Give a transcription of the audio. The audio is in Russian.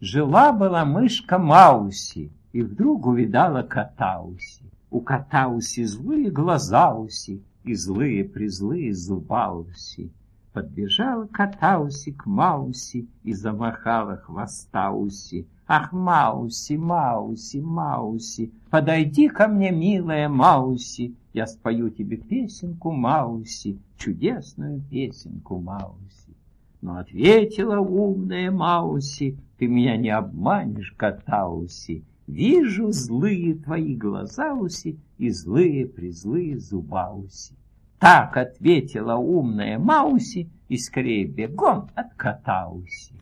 Жила-была мышка Мауси, и вдруг увидала кота Уси. У кота Уси злые глаза Уси, и злые-призлые зуба Уси. Подбежала кота Уси к Мауси и замахала хвоста Уси. Ах, Мауси, Мауси, Мауси, подойди ко мне, милая Мауси, я спою тебе песенку Мауси, чудесную песенку Мауси. Но ответила умная Мауси, ты меня не обманешь, Катауси. Вижу злые твои глаза, Уси, и злые-призлые зубауси. Так ответила умная Мауси, и скорее бегом от Катауси.